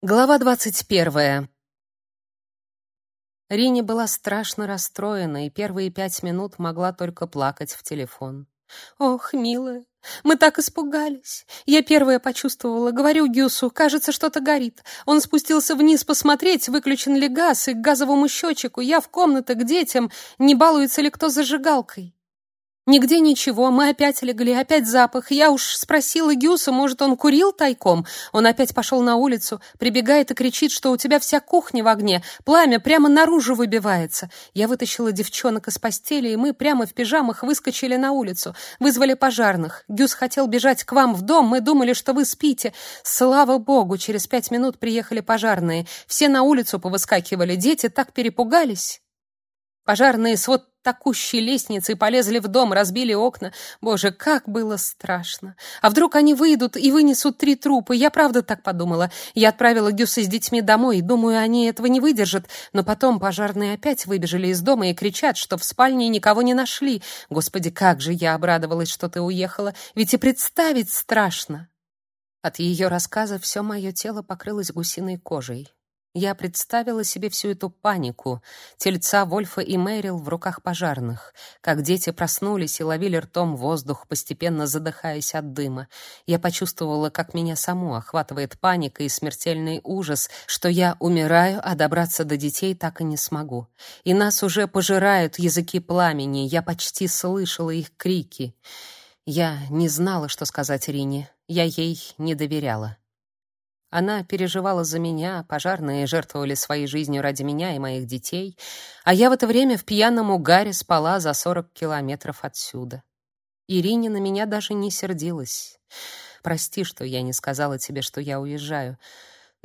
Глава двадцать первая. Рине была страшно расстроена и первые пять минут могла только плакать в телефон. «Ох, милая, мы так испугались. Я первая почувствовала. Говорю Гюсу, кажется, что-то горит. Он спустился вниз посмотреть, выключен ли газ, и к газовому счетчику. Я в комнате к детям, не балуется ли кто зажигалкой. Нигде ничего, мы опять легли, опять запах. Я уж спросила Гюса, может, он курил тайком. Он опять пошел на улицу, прибегает и кричит, что у тебя вся кухня в огне, пламя прямо наружу выбивается. Я вытащила девчонок из постели, и мы прямо в пижамах выскочили на улицу. Вызвали пожарных. Гюс хотел бежать к вам в дом, мы думали, что вы спите. Слава богу, через пять минут приехали пожарные. Все на улицу повыскакивали, дети так перепугались. Пожарные с вот такущей лестницей полезли в дом, разбили окна. Боже, как было страшно. А вдруг они выйдут и вынесут три трупа? Я правда так подумала. Я отправила Гюса с детьми домой, думаю, они этого не выдержат. Но потом пожарные опять выбежали из дома и кричат, что в спальне никого не нашли. Господи, как же я обрадовалась, что ты уехала. Ведь и представить страшно. От ее рассказа все мое тело покрылось гусиной кожей. Я представила себе всю эту панику, тельца Вольфа и Мэрил в руках пожарных, как дети проснулись и ловили ртом воздух, постепенно задыхаясь от дыма. Я почувствовала, как меня саму охватывает паника и смертельный ужас, что я умираю, а добраться до детей так и не смогу. И нас уже пожирают языки пламени, я почти слышала их крики. Я не знала, что сказать Рине, я ей не доверяла. Она переживала за меня, пожарные жертвовали своей жизнью ради меня и моих детей, а я в это время в пьяном угаре спала за сорок километров отсюда. Ирине на меня даже не сердилась. Прости, что я не сказала тебе, что я уезжаю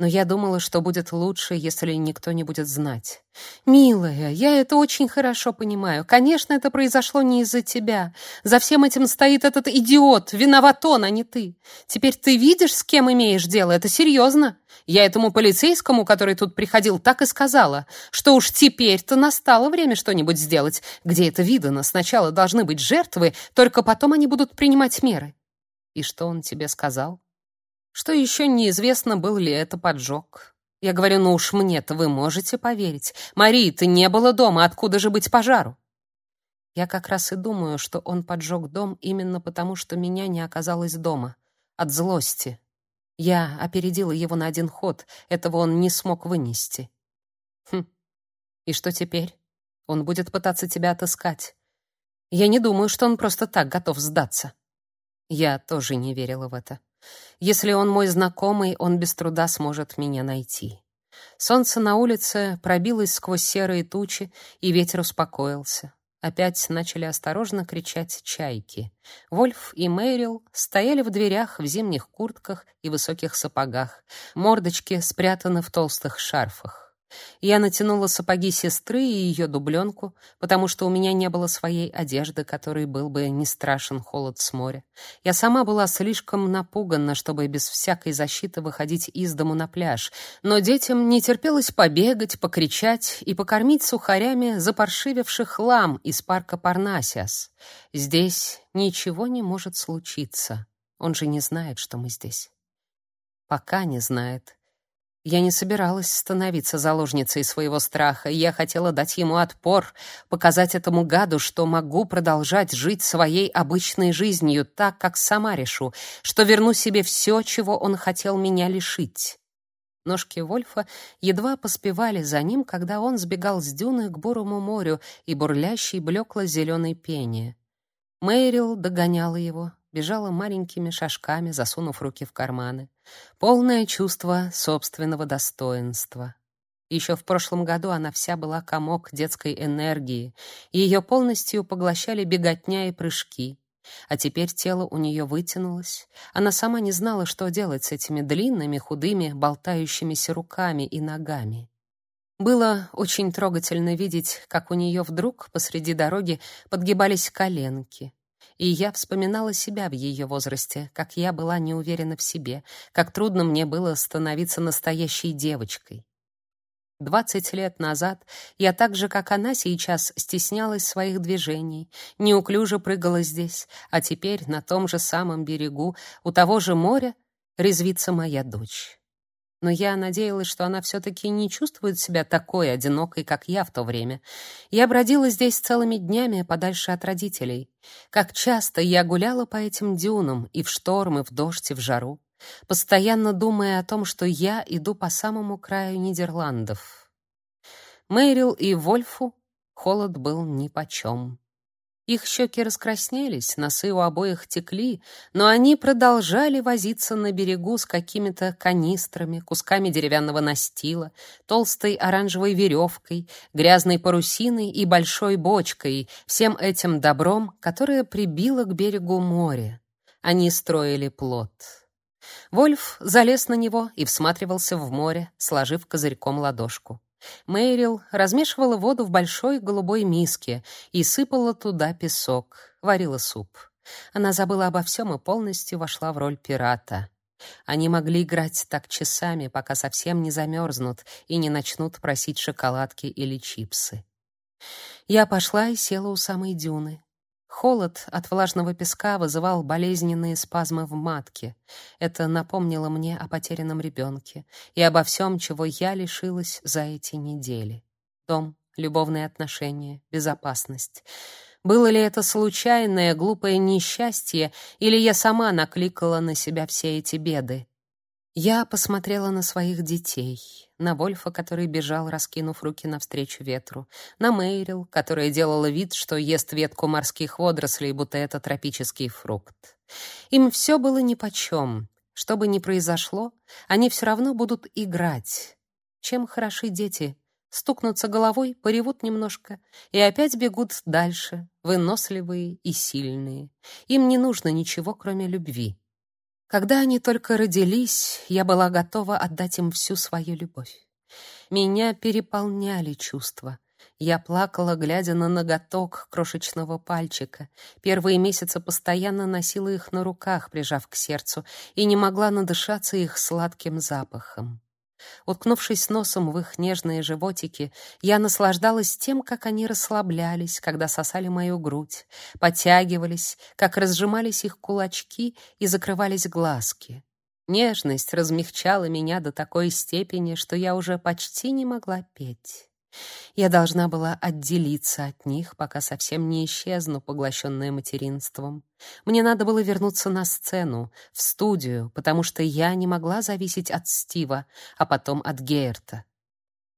но я думала, что будет лучше, если никто не будет знать. Милая, я это очень хорошо понимаю. Конечно, это произошло не из-за тебя. За всем этим стоит этот идиот. Виноват он, а не ты. Теперь ты видишь, с кем имеешь дело? Это серьезно. Я этому полицейскому, который тут приходил, так и сказала, что уж теперь-то настало время что-нибудь сделать. Где это видано? Сначала должны быть жертвы, только потом они будут принимать меры. И что он тебе сказал? Что еще неизвестно, был ли это поджог. Я говорю, ну уж мне-то вы можете поверить. Марии, ты не было дома, откуда же быть пожару? Я как раз и думаю, что он поджег дом именно потому, что меня не оказалось дома. От злости. Я опередила его на один ход, этого он не смог вынести. Хм. И что теперь? Он будет пытаться тебя отыскать. Я не думаю, что он просто так готов сдаться. Я тоже не верила в это. Если он мой знакомый, он без труда сможет меня найти. Солнце на улице пробилось сквозь серые тучи, и ветер успокоился. Опять начали осторожно кричать чайки. Вольф и Мэрил стояли в дверях в зимних куртках и высоких сапогах. Мордочки спрятаны в толстых шарфах. Я натянула сапоги сестры и ее дубленку, потому что у меня не было своей одежды, которой был бы не страшен холод с моря. Я сама была слишком напугана, чтобы без всякой защиты выходить из дому на пляж, но детям не терпелось побегать, покричать и покормить сухарями запаршивевших лам из парка Парнасиас. Здесь ничего не может случиться. Он же не знает, что мы здесь. Пока не знает. Я не собиралась становиться заложницей своего страха, я хотела дать ему отпор, показать этому гаду, что могу продолжать жить своей обычной жизнью так, как сама решу, что верну себе все, чего он хотел меня лишить. Ножки Вольфа едва поспевали за ним, когда он сбегал с дюны к бурому морю и бурлящей блекло-зеленой пене. Мэрил догоняла его, бежала маленькими шажками, засунув руки в карманы. Полное чувство собственного достоинства. Еще в прошлом году она вся была комок детской энергии, и ее полностью поглощали беготня и прыжки. А теперь тело у нее вытянулось. Она сама не знала, что делать с этими длинными, худыми, болтающимися руками и ногами. Было очень трогательно видеть, как у нее вдруг посреди дороги подгибались коленки и я вспоминала себя в ее возрасте, как я была неуверена в себе, как трудно мне было становиться настоящей девочкой. Двадцать лет назад я так же, как она сейчас, стеснялась своих движений, неуклюже прыгала здесь, а теперь на том же самом берегу, у того же моря, резвится моя дочь. Но я надеялась, что она все-таки не чувствует себя такой одинокой, как я в то время. Я бродила здесь целыми днями подальше от родителей. Как часто я гуляла по этим дюнам и в шторм, и в дождь, и в жару, постоянно думая о том, что я иду по самому краю Нидерландов. Мэрил и Вольфу холод был нипочем. Их щеки раскраснелись, носы у обоих текли, но они продолжали возиться на берегу с какими-то канистрами, кусками деревянного настила, толстой оранжевой веревкой, грязной парусиной и большой бочкой, всем этим добром, которое прибило к берегу море. Они строили плот. Вольф залез на него и всматривался в море, сложив козырьком ладошку. Мэрил размешивала воду в большой голубой миске и сыпала туда песок, варила суп. Она забыла обо всем и полностью вошла в роль пирата. Они могли играть так часами, пока совсем не замерзнут и не начнут просить шоколадки или чипсы. Я пошла и села у самой дюны. Холод от влажного песка вызывал болезненные спазмы в матке. Это напомнило мне о потерянном ребенке и обо всем, чего я лишилась за эти недели. Дом, любовные отношения, безопасность. Было ли это случайное, глупое несчастье, или я сама накликала на себя все эти беды? Я посмотрела на своих детей, на Вольфа, который бежал, раскинув руки навстречу ветру, на Мейрил, которая делала вид, что ест ветку морских водорослей, будто это тропический фрукт. Им все было нипочем. Что бы ни произошло, они все равно будут играть. Чем хороши дети? Стукнутся головой, поревут немножко и опять бегут дальше, выносливые и сильные. Им не нужно ничего, кроме любви. Когда они только родились, я была готова отдать им всю свою любовь. Меня переполняли чувства. Я плакала, глядя на ноготок крошечного пальчика. Первые месяцы постоянно носила их на руках, прижав к сердцу, и не могла надышаться их сладким запахом. Уткнувшись носом в их нежные животики, я наслаждалась тем, как они расслаблялись, когда сосали мою грудь, подтягивались, как разжимались их кулачки и закрывались глазки. Нежность размягчала меня до такой степени, что я уже почти не могла петь. Я должна была отделиться от них, пока совсем не исчезну, поглощенная материнством. Мне надо было вернуться на сцену, в студию, потому что я не могла зависеть от Стива, а потом от Гейерта.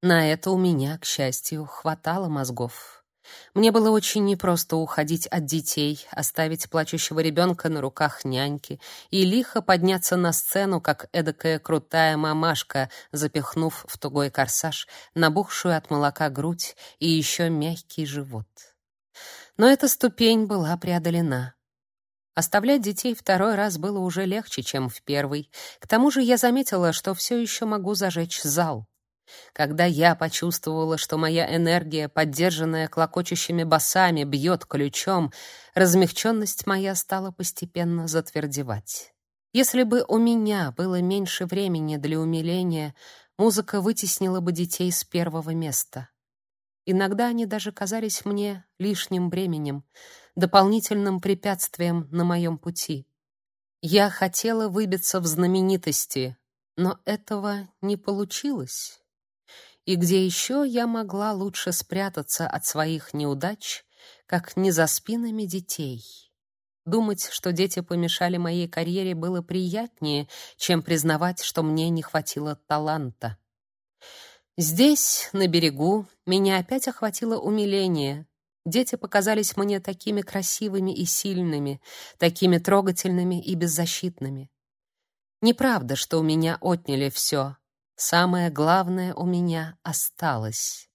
На это у меня, к счастью, хватало мозгов. Мне было очень непросто уходить от детей, оставить плачущего ребенка на руках няньки и лихо подняться на сцену, как эдакая крутая мамашка, запихнув в тугой корсаж набухшую от молока грудь и еще мягкий живот. Но эта ступень была преодолена. Оставлять детей второй раз было уже легче, чем в первый. К тому же я заметила, что все еще могу зажечь зал. Когда я почувствовала, что моя энергия, поддержанная клокочущими басами, бьет ключом, размягченность моя стала постепенно затвердевать. Если бы у меня было меньше времени для умиления, музыка вытеснила бы детей с первого места. Иногда они даже казались мне лишним бременем, дополнительным препятствием на моем пути. Я хотела выбиться в знаменитости, но этого не получилось. И где еще я могла лучше спрятаться от своих неудач, как не за спинами детей? Думать, что дети помешали моей карьере, было приятнее, чем признавать, что мне не хватило таланта. Здесь, на берегу, меня опять охватило умиление. Дети показались мне такими красивыми и сильными, такими трогательными и беззащитными. Неправда, что у меня отняли все. Самое главное у меня осталось.